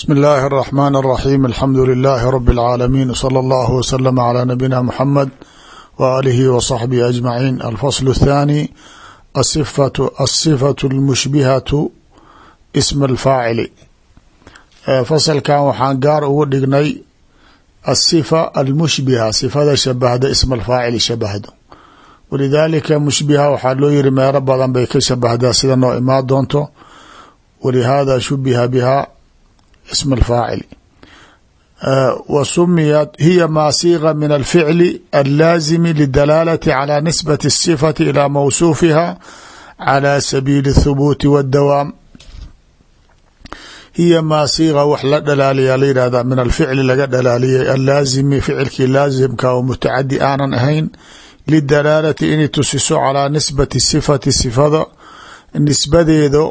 bsmi اllahi الرحmn الرaxيm alxamdu لilaahi rb العaalamiin slى اllah wslm عlى nabina mxamed w alihi w صaxbihi aجmaciin alfasl الthani aلصifaة اlmushbihatu sm اlfaacili fasalkan waxaan gaar ugu dhignay aلصifa almushbiha sifada shabahda ism alfaacili shabahdo walidaalika mushbiha waxaa loo yiri meelo badan bay ka shabahdaa sida noo imaa doonto wlihada shubiha biha ism alfaacili wa sumiyat hiya maa siiqa min alficli allaazimi lidalaalati calى nisbati الsifati ilى mawsuufiha calى sabiili الthubuuti wاdawaam hiya maa siiqa wax la dhalaaliyaa la yihahda min alficli laga dhalaaliyay allaazimi ficilkii laazimka oo mutacadi aanan ahayn lidalaalati inay tusiso calىa nisbati sifati sifada nisbadeedo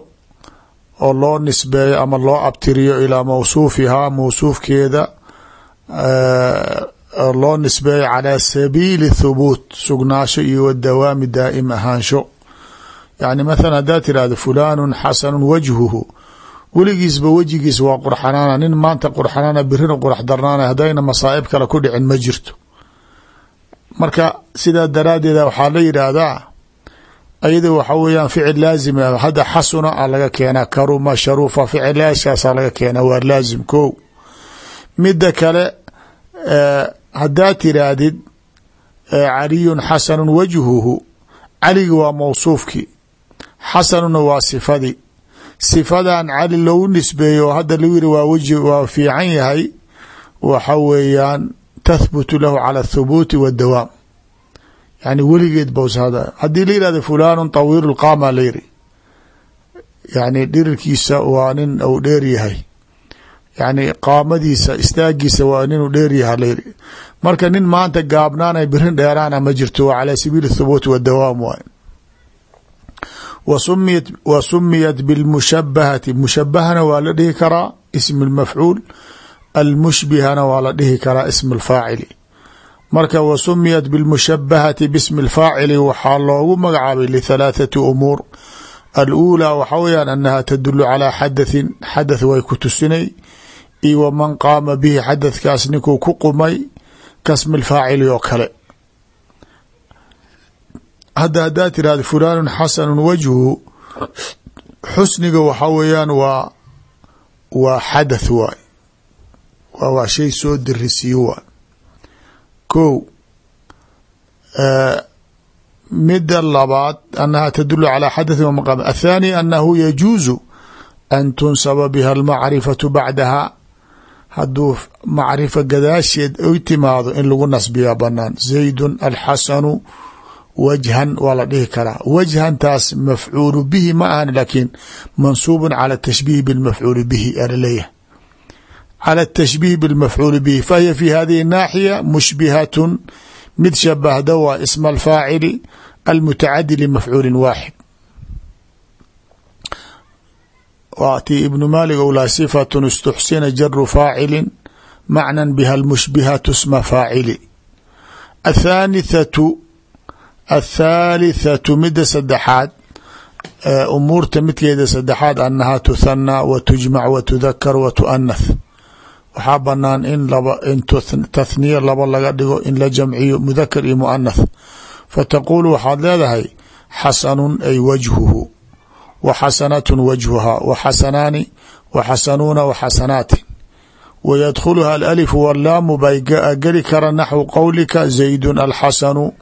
oo loo nisbeeyo ama loo abtiriyo ilaa mawsuufihaa mawsuufkeeda loo nisbeeyo calaa sabiili thubuut sugnaasho iyo wadawaami daa'im ahaansho. Yani mathalan haddaad tirahdo fulaanu xasanu wajhuhu. Weligiisba wejigiis waa qurxanaana nin maanta qurxanaana birina qurx darnaana haddayna masaa'ib kale ku dhicin ma jirto. Marka sidaa daraaddeeda waxaa la yidhaahdaa ayada waxa weeyaan ficil laazim hadda xasuna a laga keenaa karuma sharuufa ficilaashaasaa laga keenaa waa laazim ko midda kale haddaad tiraahdid caliyun xasanun wajhuhu. Caliga waa mawsuufkii. Xasanuna waa sifadii. Sifadan cali loogu nisbeeyo hadda lagu yiri waa wji waa fiican yahay waxa weeyaan tahbutu lahu cala athubuuti wadawaam yani weligeed bos haddii la yihahdo fulanu tawiil lqaama la yiri yani dhirirkiisa waa nin uu dheer yahay. Yani qaamadiisa istaagiisa waa ninuu dheer yahay la yiri marka nin maanta gaabnaana birin dheeraana ma jirto waa calaa sabiili thubuuti wadawaam waay wasumiyat wa sumiyat bilmushabahati mushabahana waa la dhihi karaa ism lmafcuul almushbihana waa la dhihi karaa ism alfaacili marka wa sumiyat biاlmushabahati bismi اlfaacili waxaa loogu magacaabay lithalaathati umuur. Aluulaa waxaa weyaan anaha tadulu calaa xadathin xadath way ku tusinay. Iyo waman qaama bihi xadathkaas ninkuu ku qumay kasmi lfaacili oo kale. Hadda haddaad tirahdo fulaanu xasanu wajhu xusniga waxaa weeyaan waa waa xadath waay. Waa waa shay soo dirisiyo ko mida labaad anaha tadulu calى xadaثi wmaqam athani anahu yajuuzu an tunsaba biha almacrifatu bacdaha hadduu macrifa gadaasheed oy timaado in lagu nasbiyaa banaan zaydun alxasanu wajhan waa la dhihi karaa wajhantaas mafcuulu bihi ma ahan lakin mansuubu calى tashbiih bاlmafcuuli bihi alaleeyahay calى التashbiih bاlmafcuuli bihi fahiya fi hadihi الnaaxiya mushbihatun mid shabahda waa isma alfaacili almutacadi limafcuuli waaxid waatii ibnu malig ou laha sifatun istuxsina jaru faacili macnan biha almushbihatu sma faacili athaanithatu athaalithatu mida saddexaad umuurta midkeeda saddexaad anaha tuthanaa wa tujmac wa tudakar wa tuanath waxaa banaan in in tathniya laba laga dhigo in la jamciyo mudakar iyo muanath fataqulu waxaad leedahay xasanun ay wajhuhu wa xasanatun wajhuhaa wa xasanaani wa xasanuuna wa xasanaatin. Wa yadkhuluha alalifu wallaamu bay geli kara naxwu qowlika zaydun alxasanu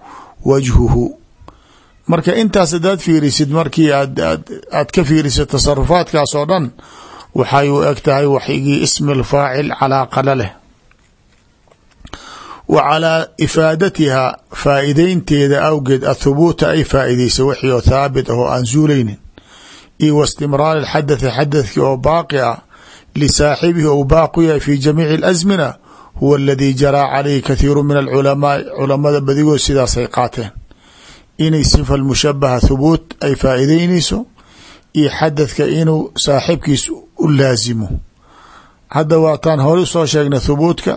wajhuhu. Marka intaas hadaad fiirisid markii aad ka fiirisid tasarufaadkaas oo dhan waxay u eg tahay waxigii ismi alfaacil calaaqala leh wa calaa ifaadatiha faa'ideynteeda awgeed athubuuta ay faa'iideysa wixii oo thaabit ah oo aan zuulaynin iyo wa istimraari xadathi xadathkii oo baaqi ah lisaaxibihi ou baaqu yahay fi jamiici alasmina huwa aladii jaraa calayhi kathiiru min alculamaai culamada badigood sidaasay qaateen. Inay sifa lmushabaha thubuut ay faa'iideyneyso iyo xadathka inuu saaxibkiis u laasimo hadda waataan hore u soo sheegnay thubuutka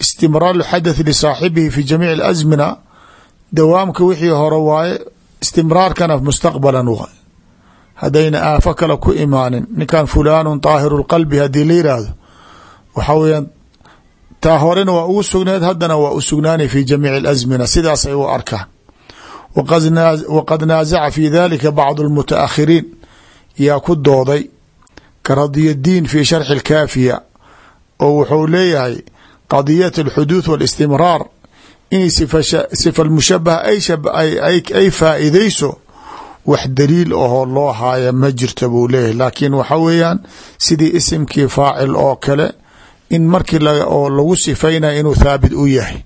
istimraaru xadathi lisaaxibihi fi jamiici alasmina dawaamka wixii hore waaye istimraarkana mustaqbalan waay haddayna aafo kale ku imaanin ninkan fulaanu daahiru lqalbi haddii la yiraahdo waxaa weyaan taa horena waa ugu sugneed haddana waa u sugnaanay fi jamiici اlasmina sidaas ay u arkaan. Waqad naasaca fi dalika bacd اlmutaakhiriin yaa ku dooday ka radiyadiin fi sharxi اlkaafiya oo wuxuu leeyahay qadiyat اlxuduuث wاlistimraar inay sifa mushabaha ay faa'iideyso wax daliil ahoo loo haaya ma jirta buu leeyahy laakiin waxa weeyaan sidii isimkii faacil oo kale in markii oo lagu sifaynaya inuu thaabit u yahay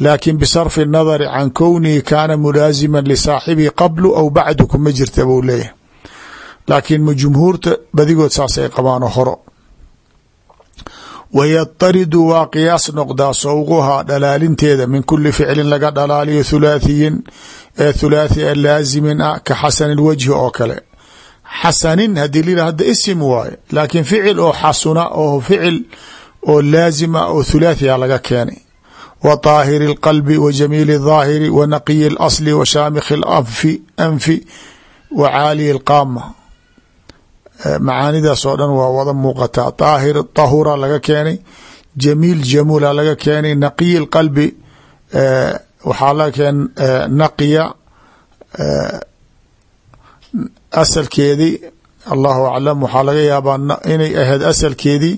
laakiin bisarfi nadari can kownihi kaana mulaasiman lisaaxibihi qablu aw bacdu kuma jirta buu leeyahay laakiin ma jumhuurta badigood saasay qabaano horo wayataridu waa qiyaas noqdaa sawquhaa dhalaalinteeda min kuli ficlin laga dhalaaliyo thulaathiyin ee thulaathi a laazimin ah ka xasan ilwajhi oo kale xasanin hadii lila hadda isim waaye laakiin ficil oo xasuna oo ficil oo laazima oo thulaathi a laga keenay wa طaahiri اlqalbi wa jamiili الظaahiri wa naqiyi اlasli wa shaamikhi اlanfi anfi wa caaliyi اlqaama macaanidaas oo dhan waa wada muuqata. Daahir tahura laga keenay jamiil jamula laga keenay naqiyi qalbi e, waxaa laga keen e, naqiya e, asalkeedii allahu aclam waxaa laga yaabaa inay ahayd asalkeedii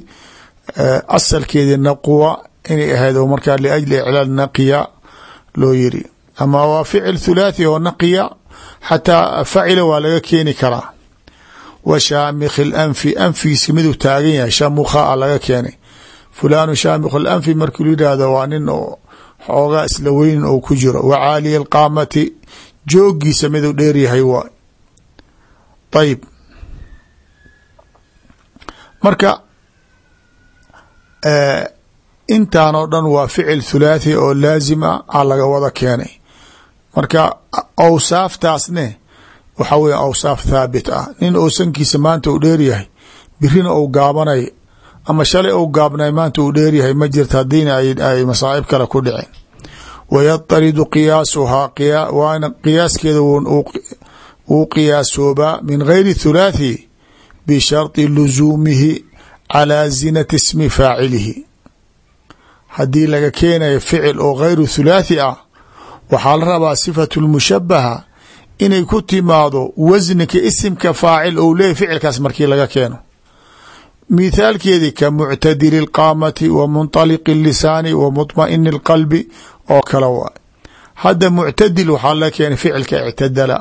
asalkeedii naquwa inay ahayd oo markaa liajli iclaal naqiya loo yiri. Ama waa ficil thulaathi oo naqiya xataa facila waa laga keeni karaa wa shaamikhi lanfi anfigiisa miduu taagan yahay shamukha a laga keenay. Fulaanu shaamikh lanfi markii lu yidhaahdo waa nin oo xoogaa isla weynin ou ku jiro. Wa caaliyi alqaamati joogiisa miduu dheeryahay waay ayib marka intaan oo dhan waa ficil thulaathi oo laazima a laga wada keenay. Marka awsaaftaasne waxa weye awsaaf thaabit ah. Nin oo sankiisa maanta uu dheeryahay birina ou gaabanay ama shalay ou gaabnay maanta uu dheeryahay ma jirta haddiina ay masaa'ib kale ku dhicin. Wayataridu qiyaasuhaa waana qiyaaskeeda wuu qiyaasoobaa min gayri thulaathi bisharطi lusuumihi calaa zinati ismi faacilihi. Haddii laga keenayo ficil oo gayru thulaathi ah waxaa la rabaa sifatu lmushabaha inay ku timaado wasnika isimka faacil ou leeyahy ficilkaas markii laga keeno mithaalkeedii ka muctadili اlqaamati wa munطaliqi اlisaani wa muطmaini اlqalbi oo kale waay hadda muctadil waxaa laga keenay ficilka ictadala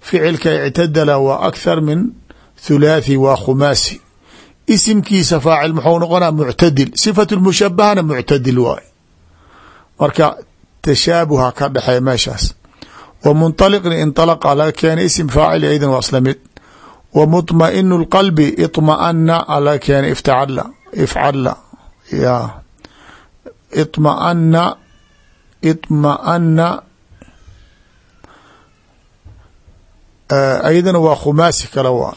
ficilka ictadala waa akhar min thulaathi waa khumaasi isimkiisa faacil muxuu noqonaa muctadil sifatu mushabahana muctadil waay marka tashaabuha ka dhexeeya meeshaas wa munطaliqni inطalaqa laga keenay isim faacil aydan waa isla mid wa muطmainu اlqalbi iطmaana a laga keenay iftacala ifcala ya iطmaana iطmaana ayadana waa khumaasi kale waa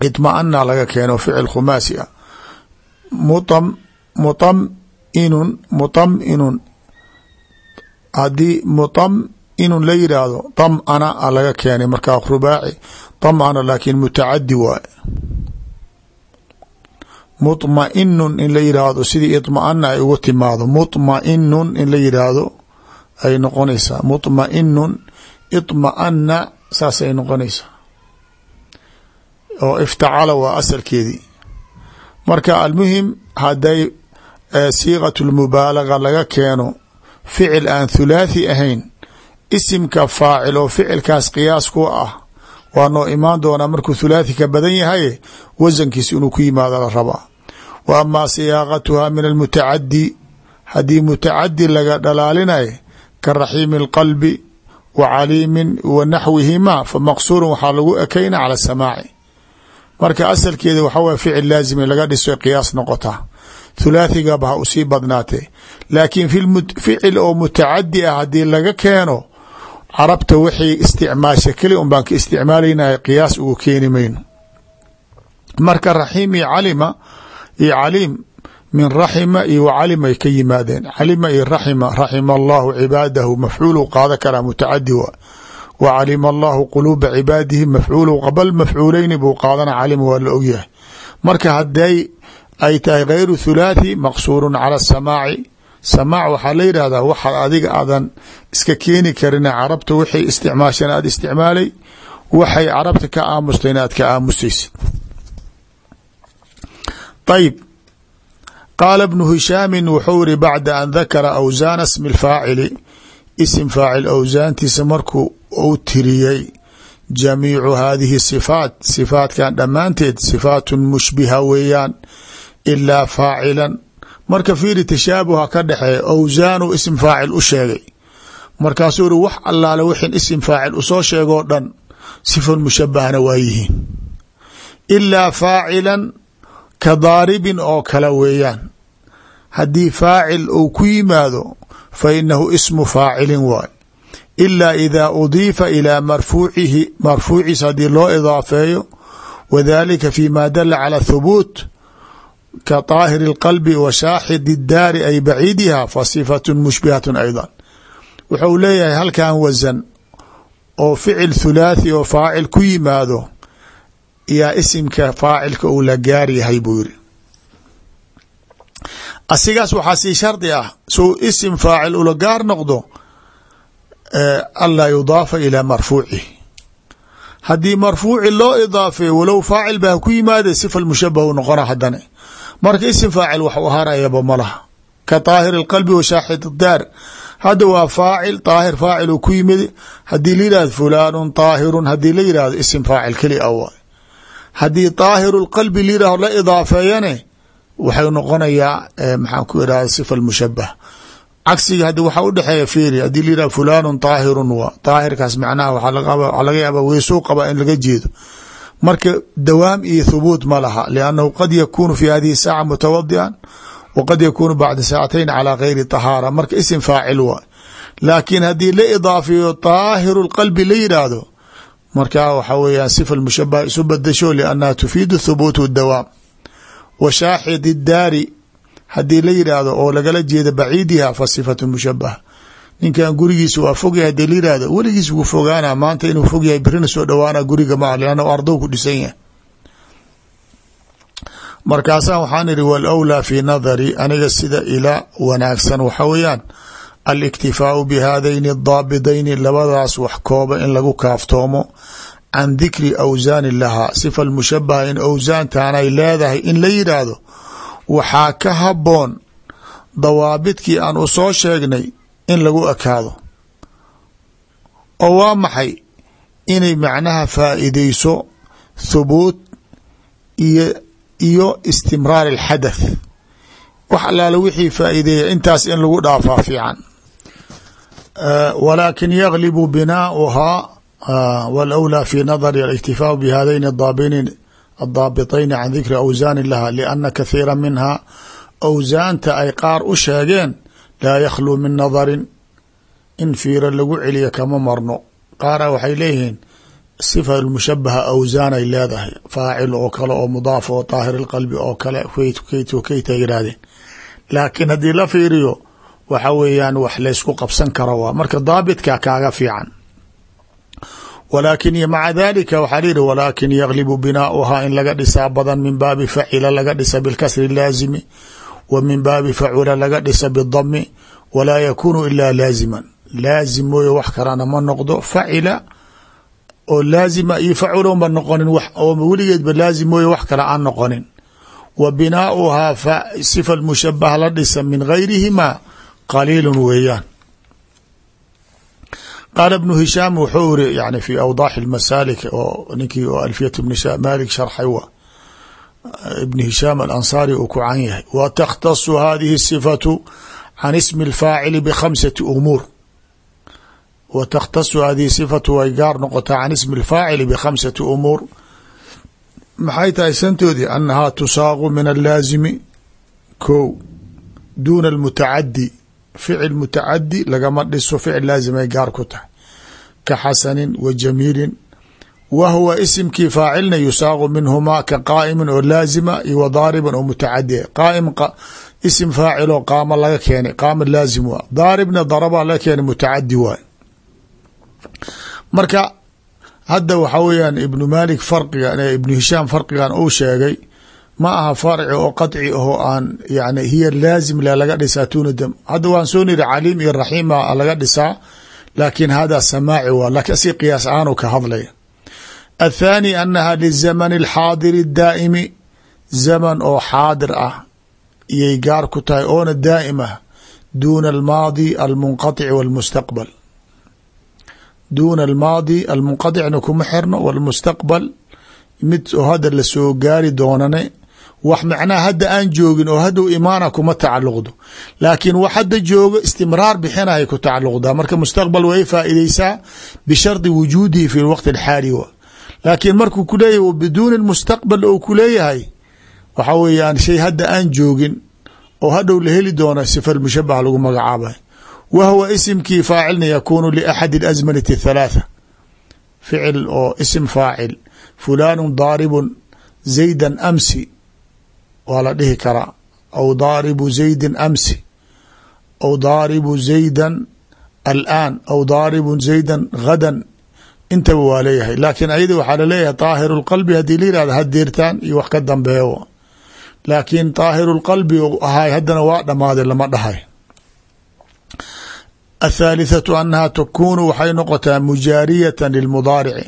iطmaana laga keeno ficil khumaasi ah muam muطaminun muطaminun haddii muطaminun la yidhaahdo طamana a laga keenay markaa rubaaci طamana laakin mutacadi waaye muطmainun in la yidhaahdo sidii iطmaana ay ugu timaado muطmainun in la yidhaahdo ay noqonaysaa muطmainun iطmaana saasay noqonaysaa oo iftacala waa asalkeedii marka almuhim hadday siiqat lmubaalaga laga keeno ficil aan thulaathi ahayn. Isimka faacil oo ficilkaas qiyaas ku ah waa noo imaan doonaa markuu thulaathi ka badan yahay wasankiis inuu ku yimaado la rabaa. Wa amaa siyaaqatuha min almutacadi haddii mutacadi laga dhalaalinay ka raxiimi اlqalbi wa caliimin wa naxwihima fa maqsuurun waxaa lagu ekayna cala samaaci. Marka asalkeeda waxa weye ficil laazim laga dhiso qiyaas noqotaa thulaathigaba ha u sii badnaatee laakiin ficil oo mutacadi ah haddii laga keeno carabta wixii isticmaasha keli un baan ka isticmaalaynahay qiyaas ugu keeni mayno. Marka raxiim iyo calima iyo caliim min raxima iyo wacalima ay ka yimaadeen. Calima iyo raxima raxima allahu cibaadahu mafcuulu qaada karaa mutacadi wa. Wa calima allahu quluuba ay tahay gayru thulaathi maqsuurun cala asamaaci samaac waxaa la yidhahdaa waxaad adiga aadan iska keeni karin carabta waxay isticmaasheen aada isticmaalay waxay carabta ka aamustayn aad ka aamusaysid. Ayib qaala bnu hishaamin wuxuu iri bacda an dakara awsaana smi lfaacili isim faacil awsaantiisa markuu uu tiriyey jamiicu hadihi sifaat. Sifaatkan dhammaanteed sifaatun mushbiha weeyaan ilaa faacilan. Marka fiiri tashaabuha ka dhexeeya awsaanu isim faacil u sheegay. Markaasuu iri wax allaale wixin isim faacil u soo sheegoo dhan sifan mushabahna waa yihiin. Ilaa faacilan ka daaribin oo kale weeyaan. Haddii faacil uu ku yimaado fa inahu ismu faacilin waay. Ilaa idaa udiifa ilaa marfuucihi marfuuciis haddii loo idaafeeyo wadalika fi ma dala cala thubuut ka طaahiri اlqalbi wa shaaxid اdaari ay baciidiha fa sifaة mushbihaة ayضا wuxuu leeyahay halkan wasan oo ficil thulaathi oo faacil ku yimaado yaa isimka faacilka uu la gaar yahay buu yiri asigaas waxaa sii shardi ah suu isim faacil ula gaar noqdo anlaa yudaafa ilaa marfuucihi haddii marfuuci loo idaafeeyo walow faacil baa ku yimaade sifa mushabah u noqona hadane marka isim faacil wax u harayaba ka daahir اqalbi wa shaaxid daar hadda waa faacil daahir faacil ku yimid haddii la yihahdo fulaanu haddii la isim faacil keli a waay. Haddii daahiru lqalbi la yihahdo la idaafeeyane waxay noqonayaa maxaan ku irahda sifa mushabah cagsiga haddi waxaa udhexeeya fiiri haddii la yihahdo fulaanu daahirun wa daahirkaas macnaha waxaa laga yaaba weysuu qaba in laga jeedo marka dawaam iyo thubuut ma laha liannahu qad yakunu fi hadihi saaca mutawadian wa qad yakunu bacda saacatayn calaa gayri tahaara. Marka isim faacil waay. Laakiin haddii la idaafiyo daahiru lqalbi la yidhaahdo markaa waxa weeyaan sifa mushabah isu badasho liannaha tufiidu thubuut dawaam. Wa shaaxid daari haddii la yidhaahdo oo lagala jeeda baciidiha fa sifatu mushabaha ninkan gurigiisa waa fogyahay haddii la yihahdo weligiis wuu fogaana maanta inuu fog yahay birina soo dhawaana guriga lianna ardow ku dhisan yahay. Markaasaan waxaan ihi walawlaa fi nadari aniga sida ila wanaagsan. Waxa weeyaan aliktifaau bihadayni daabidayni labadaas wax kooba in lagu kaaftoomo. Can dikri awsaani lahaa. Sifa mushabaha in awsaantaanay leedahay in la yidhaahdo waxaa ka haboon dawaabidkii aan u soo sheegnay in lagu ekaado. Oo waa maxay inay macnaha faa'iideyso thubuut iyo iyo istimraar alxadath? Wax allaale wixii faa'iideeya intaas in lagu dhaafaa fiican. Walaakin yaglibu binaauhaa walawlaa fi nadari aliktifaau bihadayn daabinin addaabitayni can dikri awsaani laha lianna kathiira minha awsaanta ay qaar u sheegeen laa yakhluu min nadarin in fiira lagu celiya kama marno qaara waxay leeyihiin sifa mushabaha awsaan ay leedahay faacil oo kale oo mudaaf oo daahir lqalbi oo kale kayta yidhaahdeen laakiin haddii la fiiriyo waxa weeyaan wax laysku qabsan karo waa marka daabitka kaaga fiican walaakin maca dalika waxaa la yihi walaakin yaglibu binaauhaa in laga dhisaa badan min baabi facila laga dhisa bilkasri laazimi wa min baabi facula laga dhisa bidami walaa yakunu ilaa laaziman. Laazim mooye wax kalana ma noqdo facila oo laazima iyo facula ma noqonin oo weligeedba laazim mooye wax kale aan noqonin. Wa binaauhaa sifa mushabah la dhisa min gayrihima qaliilun weeyaan. Qaala bnu hishaam wuxuu iri yani fi awdaaxi masaalik oo ninkii alfiyat bn malik sharxay wa ibn hishaam alansaari uu ku can yahay. Wa takhtasu hadihi sifatu can ismi اlfaacili bkhamsati umuur. Wa takhtasu hadihi sifatu way gaar noqotaa can ismi اlfaacili bkhamsati umuur. Maxay tahay santoodii? Annahaa tusaaqu min allaazimi ko duuna almutacadi ficil mutacadi lagama dhiso. Ficil laazimay gaar ku tahay. Ka xasanin wa jamiilin wa huwa isimkii faacilna yusaaqu minhumaa ka qaa'imin oo laazima iyo wa daaribin oo mutacadi qaa'im isim faaciloo qaama laga keenay qaama laazim waa. Daaribna daraba laga keenay mutacadi waay marka hadda waxaa weeyaan ibnu malik farqigan ibnu hishaam farqigan uu sheegay ma aha farci oo qaطci ahoo aan yani hiya laazim le laga dhisaa tuna dam. Hadda waan soo niri caliim iyo raxiima laga dhisaa laakin hada samaaci waa. Lakin si qiyaas aanu ka hadlaya athaani anaha lizamani اlxaadiri daa'imi zaman oo xaadir ah iyay gaar ku tahay oona daa'im ah duuna almaadi almunqaطici wاlmustaqbal duuna almaadi almunqaطicna kuma xirno wاlmustaqbal mid oo hadda lasoo gaari doonane wax macnaha hadda aan joogin oo haddow imaana kuma tacaluqdo laakiin wax hadda joogo istimraar bixinay ku tacaluqdaa marka mustaqbal way faa'iideysaa bishardi wujuudihi fi lwaqti alxaali wa laakiin markuu kuleeyahy biduuni mustaqbal ou kuleeyahay waxa weeyaan shay hadda aan joogin oo hadhow la heli doona sifa mushabah lagu magacaabay. Wa huwa isimkii faacilna yakuunu liaxadi اlasmanati اthalaatha ficil oo isim faacil. Fulaanu daaribun zayda amsi. Waa la dhihi karaa. Aw daaribu zaydin amsi. Aw daaribu zaydan alaan. Aw daaribu zaydan gadan intaba waa leeyahay. Laakiin ayada waxaa la leeyahay daahiru lqalbi haddii la yihahdo hadeertaan iyo wax ka dambeeyo. Laakiin daahiru lqalbi ahay haddana waa dhammaaday lama dhahay. Athaalithatu annaha takunu waxay noqotaa mujaariyatan lilmudaarici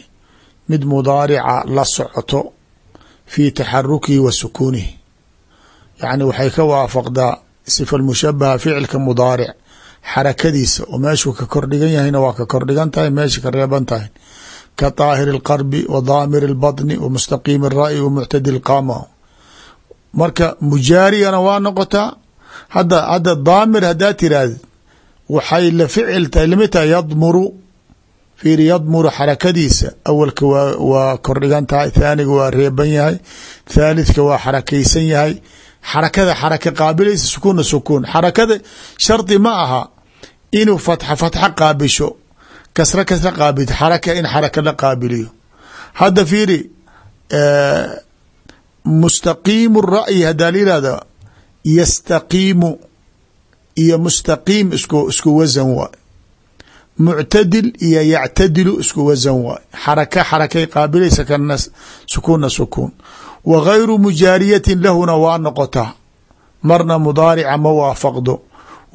mid mudaarica la socoto fi taxarukihi wa sukuunihi yacni waxay ka waafaqdaa sifa mushabaha ficilka mudaaric xarakadiisa oo meeshuu ka kordhigan yahayna waa ka kordhigan tahay meesha ka reeban tahay ka daahiri اlqarbi wa daamir اlbaطni wa mustaqiimi الra'yi wa muctadi اlqaama marka mujaariyana waa noqotaa hadda hadda daamir haddaa tiraahdi waxay la ficil tahay lamid tahay yadmuru fiiri yadmuru xarakadiisa awalka waa waa kordhigan tahay thaaniga waa reeban yahay thalithka waa xarakaysan yahay xarakada xaraka qaabilaysa sukuuna sukuun xarakada shardi ma aha inuu fatxa fatxa qaabisho kasra kasra qaabil xaraka in xaraka la qaabiliyo. Hadda fiiri mustaqiimu ra'yi haddaa la yihahda yastaqiimu iyo mustaqiim isku isku wasan waay muctadil iyo yactadilu isku wasan waay xaraka xarakay qaabilaysa kana sukuuna sukuun wa gayru mujaariyatin lahuna waa noqotaa marna mudaarica ma waafaqdo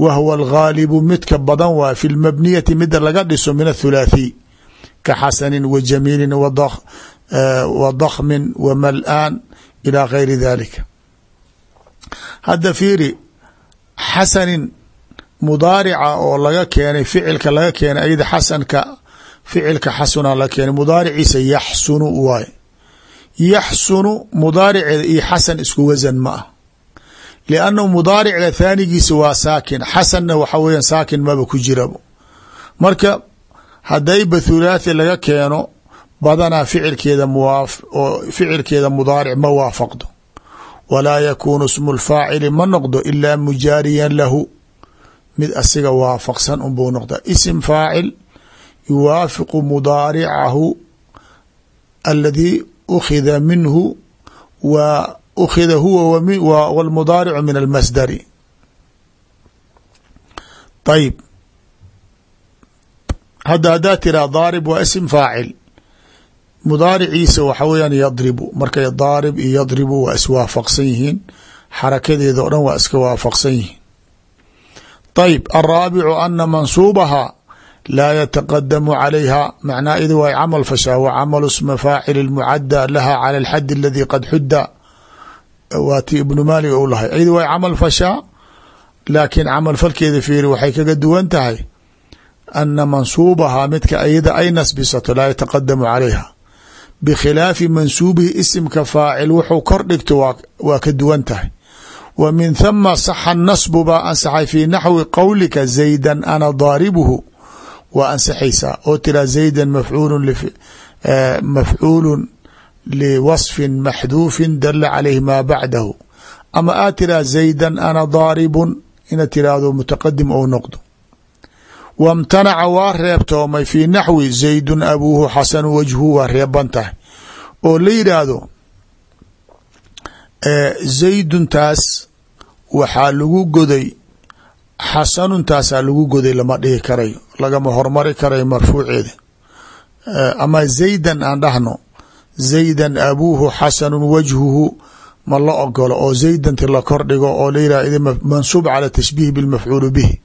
wa huwa alghaalibu midka badan waay fi lmabniyati mida laga dhiso min athulaathiy ka xasanin wa jamiilin wa dakhmin wa mal-aan ilى gayri dalika hadda fiiri xasanin mudaarica oo laga keenay ficilka laga keenay ayada xasanka ficilka xasuna la keenay mudaariciisa yaxsunu waay yaxsunu mudaariceeda iyo xasan isku wasan ma ah liannahu mudaaricda thaanigiisa waa saakin xasanna waxa weeyaan saakin maba ku jirabo marka haddayba thulaathi laga keeno badanaa ficilkeeda oo ficilkeeda mudaaric ma waafaqdo walaa yakuunu smu lfaacili ma noqdo ilaa mujaariyan lahu mid asiga waafaqsan unbuu noqdaa isim faacil yuwaafiqu mudaaricahu aladii ukhida minhu wa ukhida huwa wاlmudaaricu min almasdari ayib hadda haddaa tiraa daarib waa isim faacil mudaariciisa waxa weyaan yadribu markay daarib iyo yadribu waa iswaafaqsan yihiin xarakadeeda o dhan waa iska waafaqsan yihiin ayb alraabicu ana mansuubaha laa yataqadamu calayha macnaa ida way camal fashaa wa camalu sma faacili mucadda laha cala alxadi aladi qad xudda waa ti ibnu maalik u lahay. Ida way camal fashaa laakiin camal falkeeda fiiri waxay kaga duwan tahay ana mansuubaha midka iyada ay nasbisato laa yataqadamu calayha. Bikhilaafi mansuubihi isimka faacil wuxuu kor dhigto waa ka duwan tahay. Wa min thama saxa nasbu baa ansaxay fii naxwi qowlika zaydan ana daaribuhu waa ansaxaysaa oo tiraa zaydan mafcuulu liwasfin maxduufin dala calayhi maa bacdahu ama aad tiraa zaydan ana daaribun ina tiraahdo mutaqadim ou noqdo wamtanaca waa reebtoomay fii naxwi zaydun abuuhu xasanu wajhu waa reeban tahay oo la yidhaahdo zayduntaas waxaa lagu goday xasanuntaasaa lagu goday lama dhihi karayo lagama hormari karayo marfuuceeda ama zaydan aan dhahno zaydan abuuhu xasanu wajhuhu ma la ogolo oo zaydanti la kordhigo oo la yihah mansuub cala tashbiih bilmafcuuli bihi.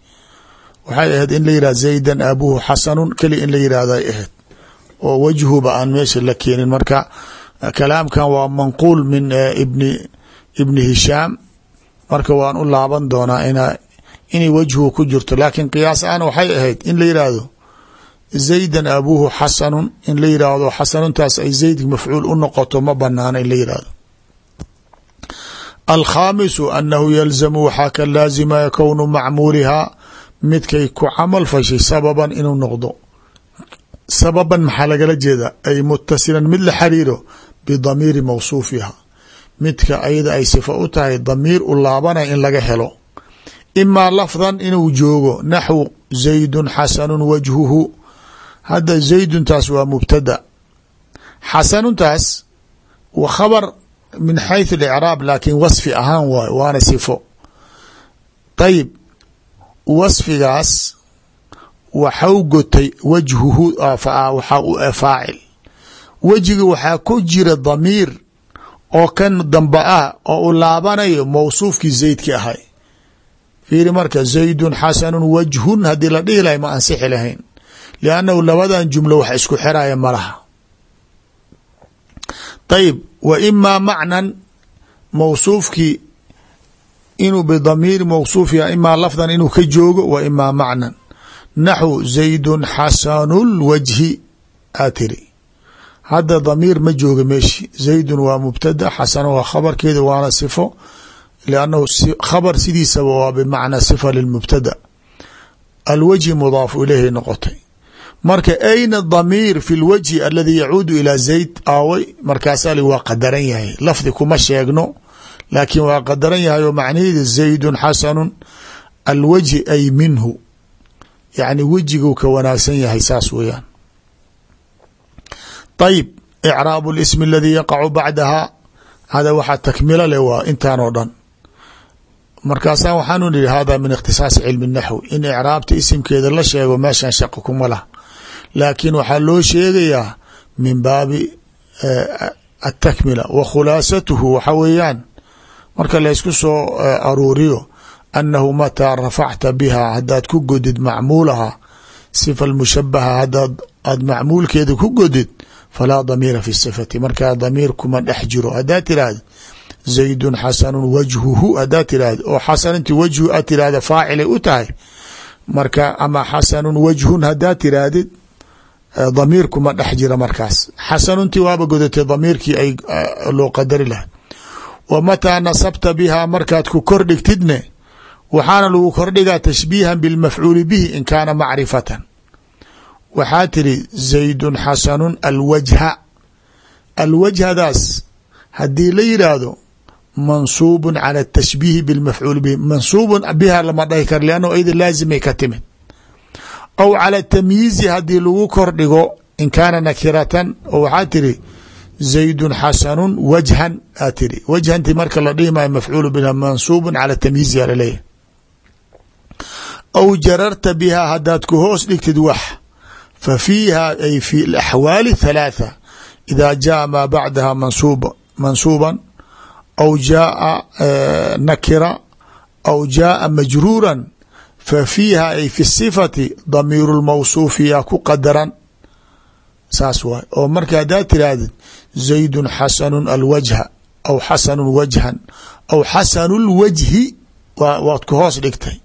Waxay ahayd in la yihah zaydan abuhu xasanun keli in la yihahday ahayd. Oo wajhuba aan meesha la keenin. Marka kalaamkan waa manquul min ibni ibni hishaam marka waan u laaban doonaa ina inay wajhu ku jirto. Laakiin qiyaas aan waxay in la zaydan abuhu xasanun in la yihahdo xasanuntaas ay zayd mafcuul u noqoto ma banaana in la yihahdo alkhaamisu anahu yalzamu waxaa ka laazimaya kownu macmuulihaa midkay ku camal fashay sababan inuu noqdo. Sababan maxaa lagala jeeda ay mutasilan mid la xariiro bidamiiri mawsuufiha. Midka ayada ay sifa u tahay damiir u laabanaya in laga helo. Imaa lafdan inuu joogo naxwu zaydun xasanun wajhuhu hadda zayduntaas waa mubtada. Xasanuntaas wa khabar min xayثu اlicraab laakiin wasfi ahaan waay waana sifo. Ayib wasfigaas waxau gotay wajhuhu waxaa u faacil. Wejiga waxaa ku jira damiir oo kan damba ah oo u laabanayo mawsuufkii zaydki ahay. Fiiri marka zaydun xasanun wajhun haddii la dhihi lahay ma ansixi lahayn liannahu labadan jumlo wax isku xiraya malaha ayib wa imaa macnan mawsuufkii inuu bidamiiri mawsuufiha imaa lafdan inuu ka joogo wa imaa macnan naxwu zaydun xasanu lwajhi aa tiri hadda damiir ma jooga meeshi zaydun waa mubtada xasan waa khabarkeeda waana sifo lannahu khabar sidiisaba waa bimacnaa sifa lilmubtada alwajhi mudaafu ilayhi noqotay marka ayna damiir fi lwajhi aladi yacuudu ilaa zayd? Aaway markaasaa li waa qadaran yahay. Lafdi kuma sheegno laakiin waa qadaran yahay oo macnaheeda zaydun xasanun alwajhi ay minhu. Yacni wejiguu ka wanaagsan yahay saas weeyaan. Ayib icraabu lismi aladii yaqacu bacdaha hada waxaa takmilo leh waa intaan oo dhan. Waxaanu nihi hada min ikhtisaasi cilmi naxwi. In icraabta isimkeeda la sheego meeshan shaqo kuma lah laakiin waxaa loo sheegayaa min baabi atakmila wa khulaasatuhu waxa weeyaan marka laysku soo aruuriyo annahu mataa rafacta biha haddaad ku godid macmuulaha sifa mushabaha hadaad aad macmuulkeeda ku godid falaa damiira fi sifati markaa damiir kuma dhex jiro. Haddaad tiraahda zaydun xasanun wajhuhu haddaad tiraahda oo xasanunti wajhu aad tirahda faacilay u tahay marka ama xasanun wajhun haddaad tirahdid damiir kuma dhex jira markaas. Xasanuntii waaba godatay damiirkii ay loo qadari lahay wa mataa nasabta bihaa markaad ku kor dhigtidne waxaana lagu kordhigaa tashbiihan bilmafcuuli bihi in kaana macrifatan. Waxaa tiri zaydun xasanun alwajha. Alwajhadaas haddii la yidhaahdo mansuubun cala tashbiihi bilmafcuuli bihi. Mansuubun biha lama dhahi kar liannahu ayda laazimay ka timid aw cala tamyiizi haddii lagu kordhigo in kaana nakiratan oo waxaa tiri zaydun xasanun wajhan aa tiri. Wajhanti marka la dhihi maayo mafcuulu biha mansuubun cala tamyiizi aa laleeyahy aw jararta bihaa haddaad ku hoos dhigtid wax fa fiiha ay fi alaxwaali thalaatha idaa jaa maa bacdaha mansuuba mansuuban aw jaaa nakira aw jaaa majruuran fa fiiha ay fi sifati damiiru lmawsuufi yaa ku qadaran. Saas waay. Oo marka haddaad tirahdid zaydun xasanu alwajha aw xasanu wajhan aw xasanu lwajhi waad ku hoos dhigtay.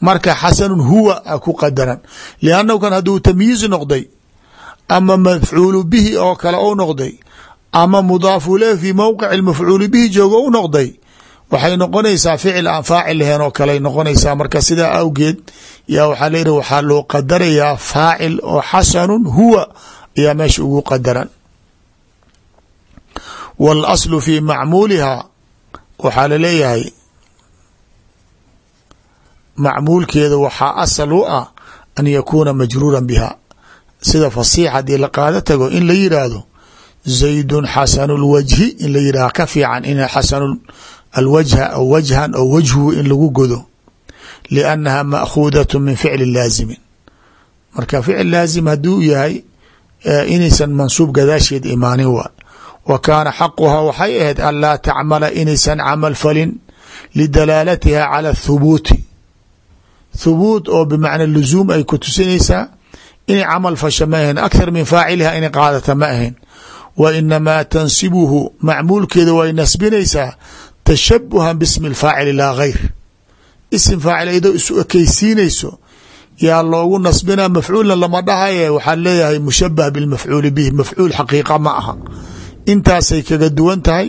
Marka xasanun huwa a ku qadaran. Liannahu kan hadduu tamyiiz noqday ama mafcuulu bihi oo kale ou noqday ama mudaafu leh fii mowqici mafcuuli bihi joogo u noqday waxay noqonaysaa ficil aan faacil lahayn oo kale noqonaysaa marka sidaa awgeed yaa waxaa la yidhi waxaa loo qadarayaa faacil oo xasanun huwa ayaa meesha ugu qadaran. Wal aslu fii macmuulihaa waxaa la leeyahay macmuulkeeda waxaa asal u ah an yakuuna majruuran biha. Sida fasiix haddii la qaado tago in la yidhaahdo zaydun xasanu lwajhi in la yidhahdo ka fiican in xasanu alwajha aw wajhan aw wajhu in lagu godo liannaha maakhuudat min ficli laazimin marka ficil laazim hadduu yahay inaysan mansuub gadaasheed imaanin waa. Wa kaana xaquhaa waxay ahayd an laa tacmala inaysan camal falin lidalaalatiha cala thubuuti. Thubuut oo bimacna luzuum ay ku tusinaysaa inay camal fasha ma akhar min faaciliha inay qaadata ma ahayn. Wa inamaa tansibuhu macmuulkeeda way nasbinaysaa tashabuhan bsmi اfaacil ilaa hayr isim faacil ayadoo isu ekeysiinayso yaa loogu nasbinaa mafcuulan lama dhahaye waxaa leeyahay mushabah bilmafcuuli bih mafcuul xaqiiqa ma aha. Intaasay kaga duwan tahay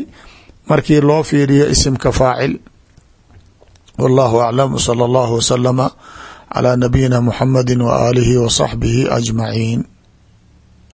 markii loo fiiriyo isimka faacil. Wallahu aclam wsala allahu wasalama calaa nabiyina muxamadi wa aalihi wa saxbihi ajmaciin.